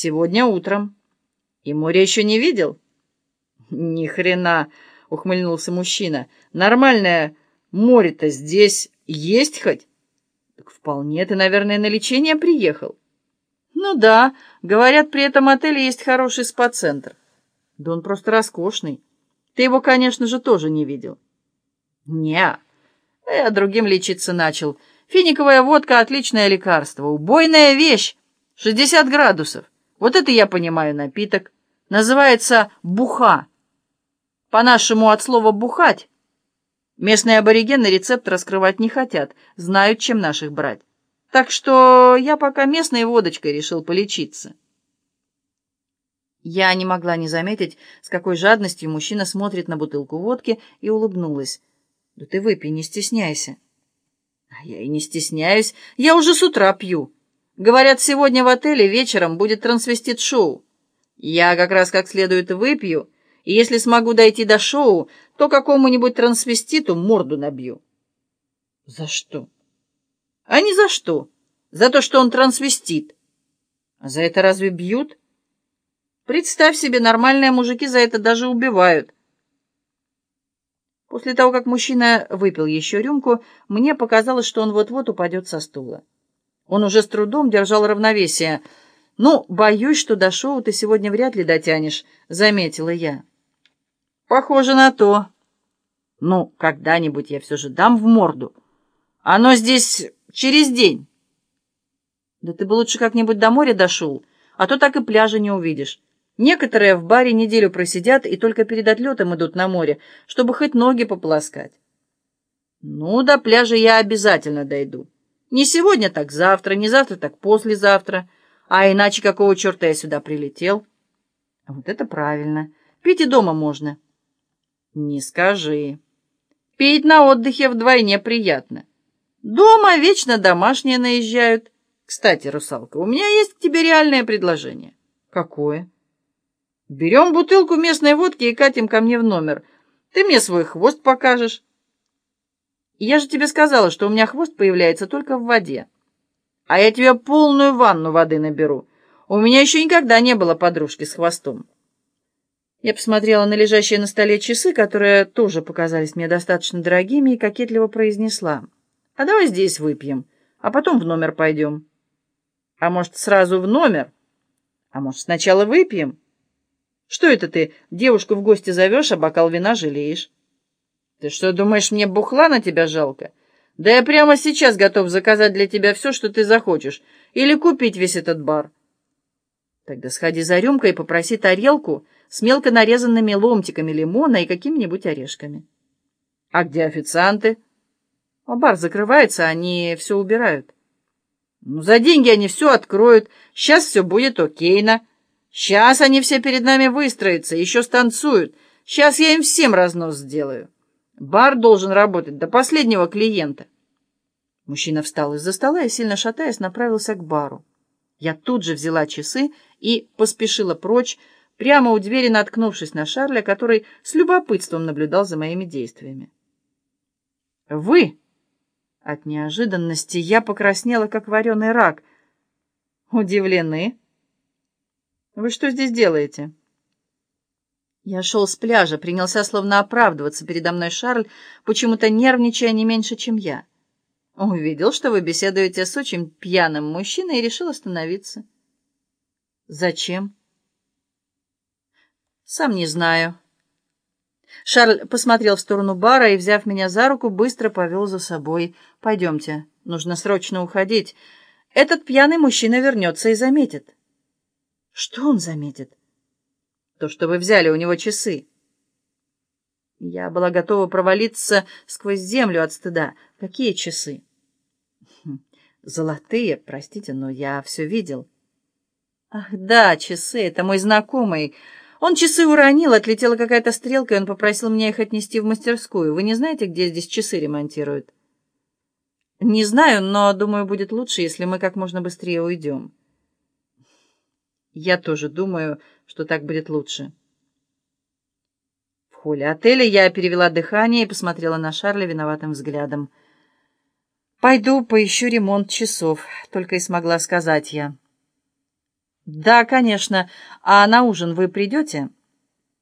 Сегодня утром. И море еще не видел? Ни хрена, ухмыльнулся мужчина. Нормальное море-то здесь есть хоть? Так вполне ты, наверное, на лечение приехал. Ну да, говорят, при этом отеле есть хороший спа-центр. Да он просто роскошный. Ты его, конечно же, тоже не видел. Не, я другим лечиться начал. Финиковая водка — отличное лекарство. Убойная вещь. 60 градусов. Вот это я понимаю напиток. Называется буха. По-нашему от слова «бухать». Местные аборигены рецепт раскрывать не хотят, знают, чем наших брать. Так что я пока местной водочкой решил полечиться. Я не могла не заметить, с какой жадностью мужчина смотрит на бутылку водки, и улыбнулась. «Да ты выпей, не стесняйся». «А я и не стесняюсь, я уже с утра пью». Говорят, сегодня в отеле вечером будет трансвестит-шоу. Я как раз как следует выпью, и если смогу дойти до шоу, то какому-нибудь трансвеститу морду набью. За что? А не за что. За то, что он трансвестит. А за это разве бьют? Представь себе, нормальные мужики за это даже убивают. После того, как мужчина выпил еще рюмку, мне показалось, что он вот-вот упадет со стула. Он уже с трудом держал равновесие. «Ну, боюсь, что до шоу ты сегодня вряд ли дотянешь», — заметила я. «Похоже на то. Ну, когда-нибудь я все же дам в морду. Оно здесь через день». «Да ты бы лучше как-нибудь до моря дошел, а то так и пляжа не увидишь. Некоторые в баре неделю просидят и только перед отлетом идут на море, чтобы хоть ноги пополоскать». «Ну, до пляжа я обязательно дойду». Не сегодня, так завтра, не завтра, так послезавтра. А иначе какого черта я сюда прилетел? Вот это правильно. Пить и дома можно. Не скажи. Пить на отдыхе вдвойне приятно. Дома вечно домашние наезжают. Кстати, русалка, у меня есть к тебе реальное предложение. Какое? Берем бутылку местной водки и катим ко мне в номер. Ты мне свой хвост покажешь. Я же тебе сказала, что у меня хвост появляется только в воде. А я тебе полную ванну воды наберу. У меня еще никогда не было подружки с хвостом. Я посмотрела на лежащие на столе часы, которые тоже показались мне достаточно дорогими, и кокетливо произнесла. «А давай здесь выпьем, а потом в номер пойдем». «А может, сразу в номер? А может, сначала выпьем?» «Что это ты девушку в гости зовешь, а бокал вина жалеешь?» Ты что, думаешь, мне бухла на тебя жалко? Да я прямо сейчас готов заказать для тебя все, что ты захочешь, или купить весь этот бар. Тогда сходи за рюмкой и попроси тарелку с мелко нарезанными ломтиками лимона и какими-нибудь орешками. А где официанты? А бар закрывается, они все убирают. Ну, за деньги они все откроют. Сейчас все будет окейно. Сейчас они все перед нами выстроятся, еще станцуют. Сейчас я им всем разнос сделаю. Бар должен работать до последнего клиента. Мужчина встал из-за стола и, сильно шатаясь, направился к бару. Я тут же взяла часы и поспешила прочь, прямо у двери наткнувшись на Шарля, который с любопытством наблюдал за моими действиями. «Вы!» От неожиданности я покраснела, как вареный рак. «Удивлены?» «Вы что здесь делаете?» Я шел с пляжа, принялся словно оправдываться передо мной Шарль, почему-то нервничая не меньше, чем я. Увидел, что вы беседуете с очень пьяным мужчиной и решил остановиться. Зачем? Сам не знаю. Шарль посмотрел в сторону бара и, взяв меня за руку, быстро повел за собой. Пойдемте, нужно срочно уходить. Этот пьяный мужчина вернется и заметит. Что он заметит? То, что вы взяли у него часы. Я была готова провалиться сквозь землю от стыда. Какие часы? Хм, золотые, простите, но я все видел. Ах, да, часы, это мой знакомый. Он часы уронил, отлетела какая-то стрелка, и он попросил меня их отнести в мастерскую. Вы не знаете, где здесь часы ремонтируют? Не знаю, но, думаю, будет лучше, если мы как можно быстрее уйдем. Я тоже думаю, что так будет лучше. В холле отеля я перевела дыхание и посмотрела на Шарля виноватым взглядом. «Пойду поищу ремонт часов», — только и смогла сказать я. «Да, конечно. А на ужин вы придете?»